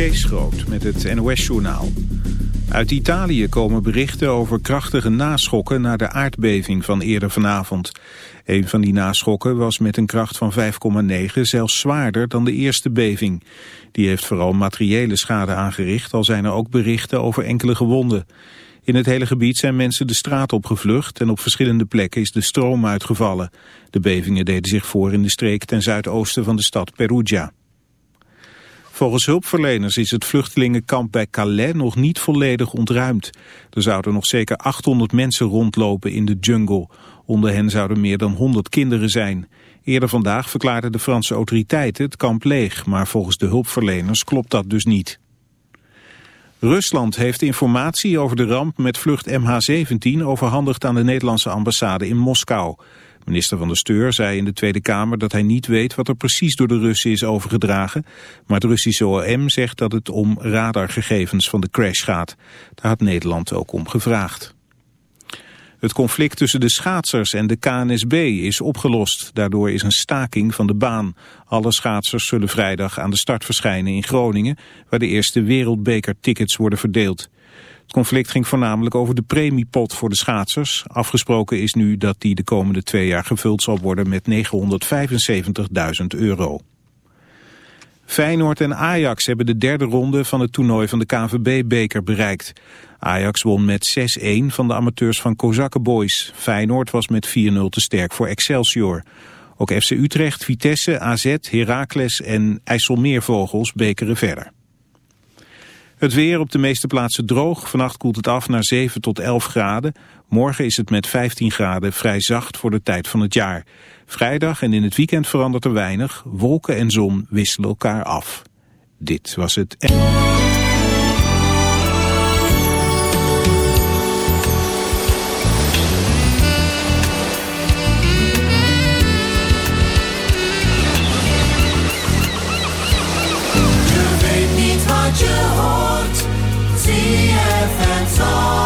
Kees met het NOS-journaal. Uit Italië komen berichten over krachtige naschokken na de aardbeving van eerder vanavond. Een van die naschokken was met een kracht van 5,9 zelfs zwaarder dan de eerste beving. Die heeft vooral materiële schade aangericht, al zijn er ook berichten over enkele gewonden. In het hele gebied zijn mensen de straat opgevlucht en op verschillende plekken is de stroom uitgevallen. De bevingen deden zich voor in de streek ten zuidoosten van de stad Perugia. Volgens hulpverleners is het vluchtelingenkamp bij Calais nog niet volledig ontruimd. Er zouden nog zeker 800 mensen rondlopen in de jungle. Onder hen zouden meer dan 100 kinderen zijn. Eerder vandaag verklaarden de Franse autoriteiten het kamp leeg, maar volgens de hulpverleners klopt dat dus niet. Rusland heeft informatie over de ramp met vlucht MH17 overhandigd aan de Nederlandse ambassade in Moskou. Minister van de Steur zei in de Tweede Kamer dat hij niet weet wat er precies door de Russen is overgedragen. Maar het Russische OM zegt dat het om radargegevens van de crash gaat. Daar had Nederland ook om gevraagd. Het conflict tussen de schaatsers en de KNSB is opgelost. Daardoor is een staking van de baan. Alle schaatsers zullen vrijdag aan de start verschijnen in Groningen... waar de eerste wereldbekertickets worden verdeeld. Het conflict ging voornamelijk over de premiepot voor de schaatsers. Afgesproken is nu dat die de komende twee jaar gevuld zal worden met 975.000 euro. Feyenoord en Ajax hebben de derde ronde van het toernooi van de KNVB-beker bereikt. Ajax won met 6-1 van de amateurs van Kozakke Boys. Feyenoord was met 4-0 te sterk voor Excelsior. Ook FC Utrecht, Vitesse, AZ, Heracles en IJsselmeervogels bekeren verder. Het weer op de meeste plaatsen droog. Vannacht koelt het af naar 7 tot 11 graden. Morgen is het met 15 graden vrij zacht voor de tijd van het jaar. Vrijdag en in het weekend verandert er weinig. Wolken en zon wisselen elkaar af. Dit was het... song.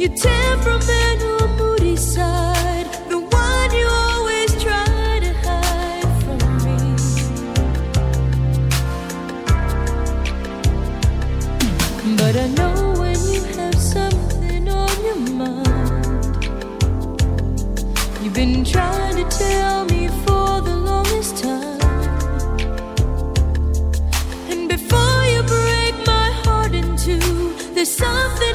your temperamental moody side, the one you always try to hide from me. But I know when you have something on your mind, you've been trying to tell me for the longest time. And before you break my heart in two, there's something.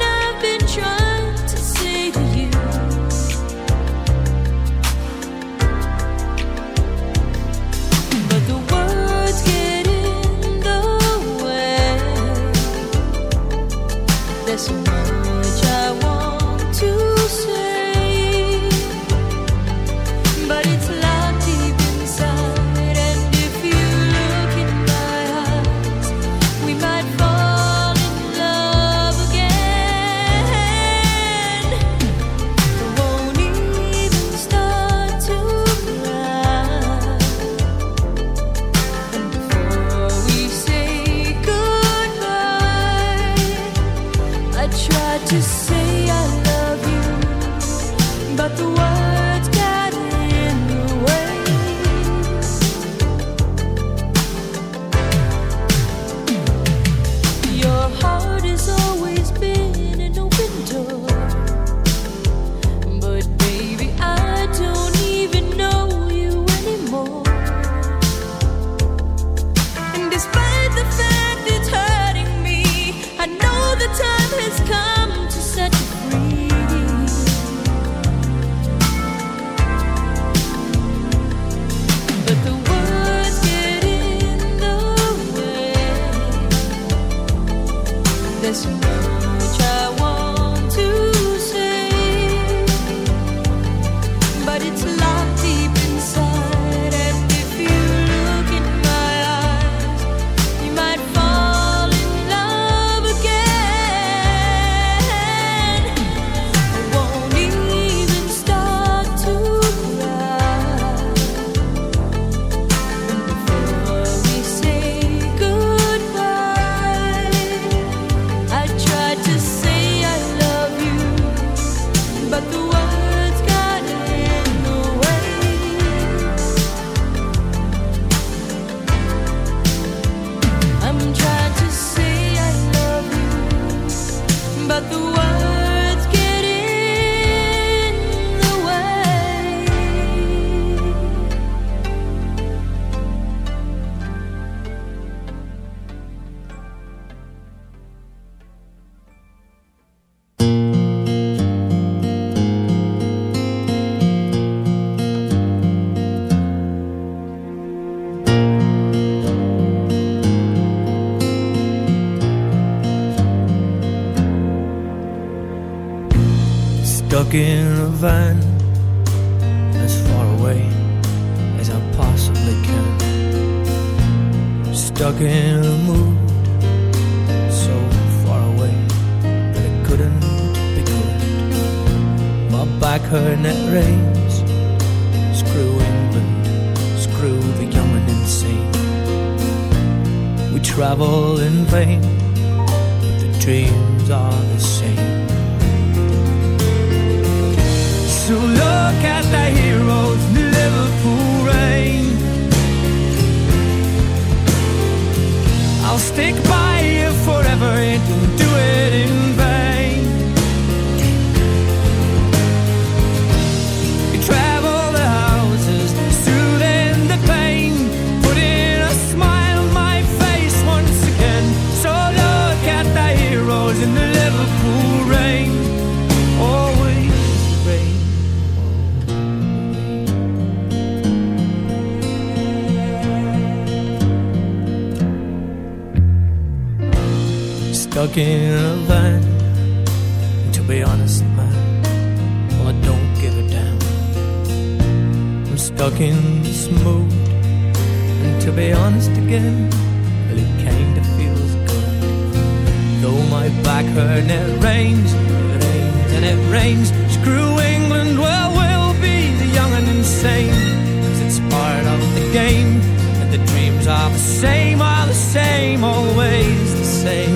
vine like her and it rains, it rains and it rains. Screw England, well, we'll be the young and insane. Cause it's part of the game, and the dreams are the same, are the same, always the same.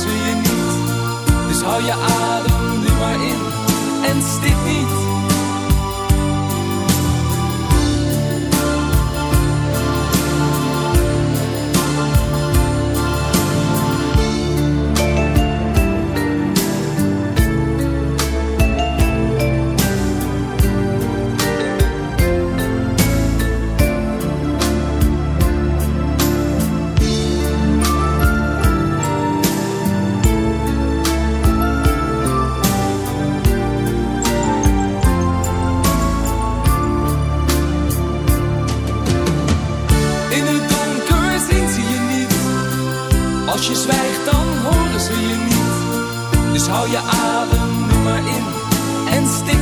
je niet Dus hou je adem nu maar in En stik niet en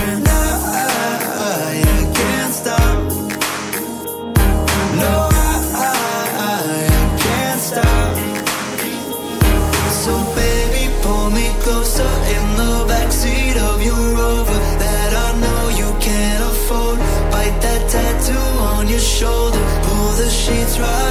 try.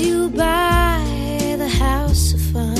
You by the house of fun.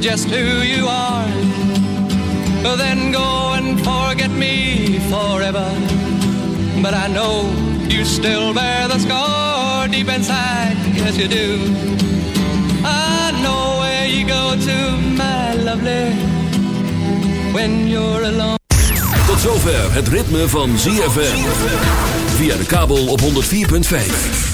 just who you are. Then go and forget me forever. But I know you still bear the scar deep inside. Yes, you do. I know where you go to, my lovely, when you're alone. Tot zover het ritme van ZFM. Via de kabel op 104.5.